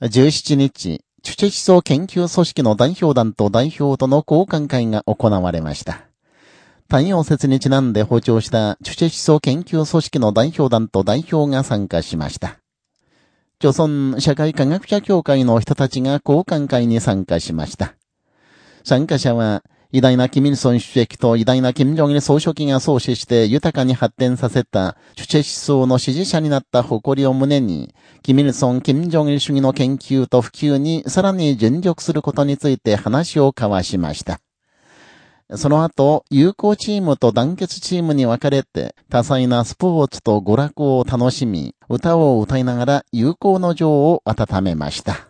17日、チュチェ思想研究組織の代表団と代表との交換会が行われました。太陽節にちなんで包丁したチュチェ思想研究組織の代表団と代表が参加しました。朝鮮社会科学者協会の人たちが交換会に参加しました。参加者は、偉大なキミルソン主席と偉大なキム・ジョンイル総書記が創始して豊かに発展させた、主チェ思想の支持者になった誇りを胸に、キミルソン・キム・ジョンイル主義の研究と普及にさらに尽力することについて話を交わしました。その後、友好チームと団結チームに分かれて、多彩なスポーツと娯楽を楽しみ、歌を歌いながら友好の情を温めました。